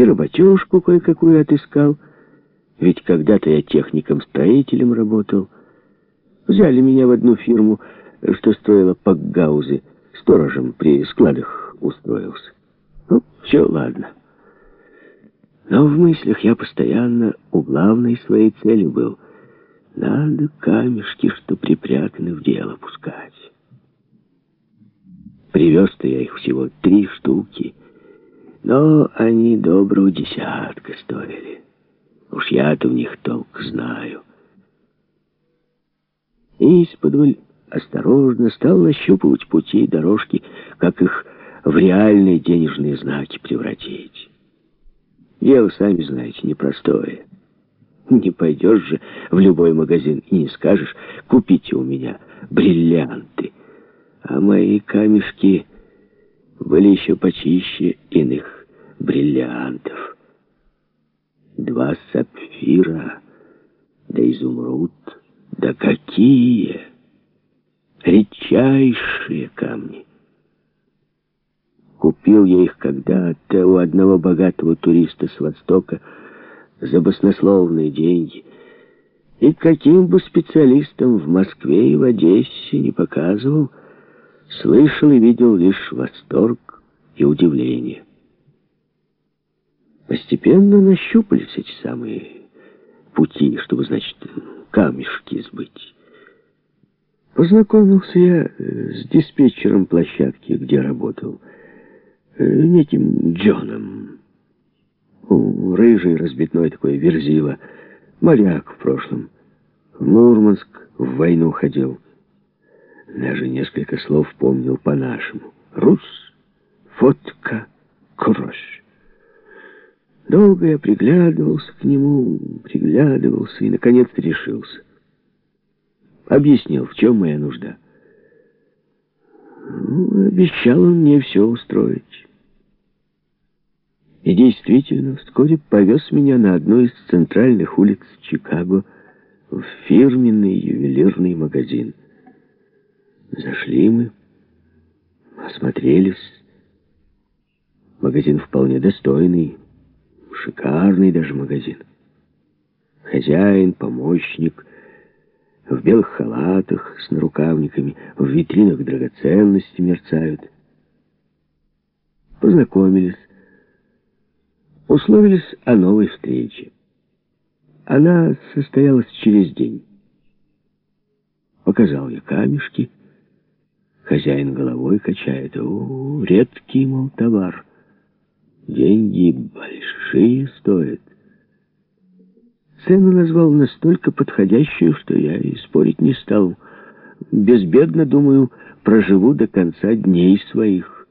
и работежку кое-какую отыскал. Ведь когда-то я техником-строителем работал. Взяли меня в одну фирму, что стоило пакгаузы. Сторожем при складах устроился. Ну, все, ладно. Но в мыслях я постоянно у главной своей цели был. Надо камешки, что припрятаны в дело, пускать. Привез-то я их всего три штуки, но они доброго десятка стоили. Уж я-то в них толк знаю. И из-под осторожно стал нащупывать пути и дорожки, как их в реальные денежные знаки превратить. Дело, сами знаете, непростое. Не пойдешь же в любой магазин и не скажешь, купите у меня бриллианты. А мои камешки были еще почище иных бриллиантов. Два сапфира, да изумруд, да какие! Редчайшие камни. Купил я их когда-то у одного богатого туриста с Востока за баснословные деньги. И каким бы специалистом в Москве и в Одессе не показывал, слышал и видел лишь восторг и удивление. Постепенно нащупались эти самые пути, чтобы, значит, камешки сбыть. Познакомился я с диспетчером площадки, где работал, Э, неким Джоном. Рыжий, разбитной такой, верзила. Моряк в прошлом. В Мурманск в войну ходил. Даже несколько слов помнил по-нашему. Рус, фотка, крош. Долго я приглядывался к нему, приглядывался и, наконец, решился. Объяснил, в чем моя нужда. Ну, обещал он мне все устроить. И действительно, вскоре повез меня на одну из центральных улиц Чикаго в фирменный ювелирный магазин. Зашли мы, осмотрелись. Магазин вполне достойный, шикарный даже магазин. Хозяин, помощник, в белых халатах с нарукавниками, в витринах драгоценности мерцают. Познакомились. Условились о новой встрече. Она состоялась через день. Показал я камешки. Хозяин головой качает. О, редкий, мол, товар. Деньги большие стоят. Цену назвал настолько подходящую, что я и спорить не стал. Безбедно, думаю, проживу до конца дней своих.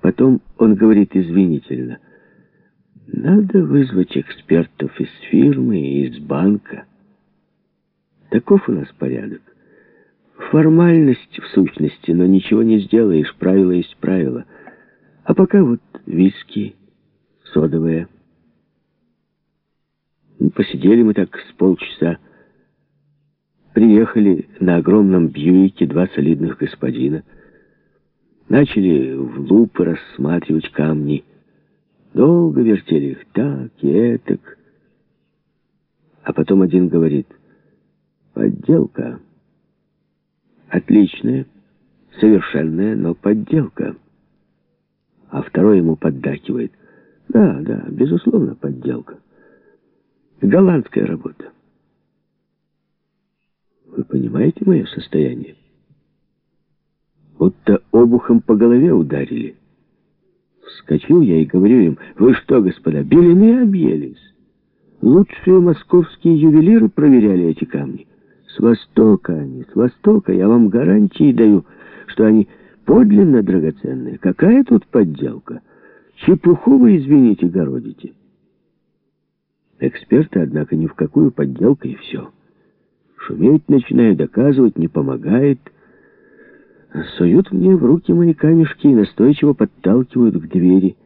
Потом он говорит извинительно. Надо вызвать экспертов из фирмы и из банка. Таков у нас порядок. Формальность в сущности, но ничего не сделаешь, правило есть правило. А пока вот виски, содовые. Ну, посидели мы так с полчаса. Приехали на огромном Бьюике два солидных господина — Начали в лупы рассматривать камни. Долго вертели их так и этак. А потом один говорит, подделка. Отличная, совершенная, но подделка. А второй ему поддакивает. Да, да, безусловно, подделка. Голландская работа. Вы понимаете мое состояние? будто обухом по голове ударили. Вскочил я и говорю им, вы что, господа, белины объелись? Лучшие московские ювелиры проверяли эти камни. С востока они, с востока, я вам гарантии даю, что они подлинно драгоценные. Какая тут подделка? Чепуху вы, извините, городите. Эксперты, однако, ни в какую подделку и все. Шуметь начинаю, доказывать не помогает — суют мне в руки мои камешки и настойчиво подталкивают к двери.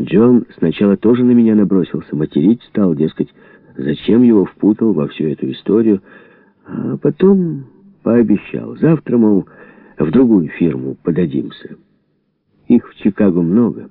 Джон сначала тоже на меня набросился, материть стал, дескать, зачем его впутал во всю эту историю, а потом пообещал, завтра, мол, в другую фирму подадимся. Их в Чикаго много.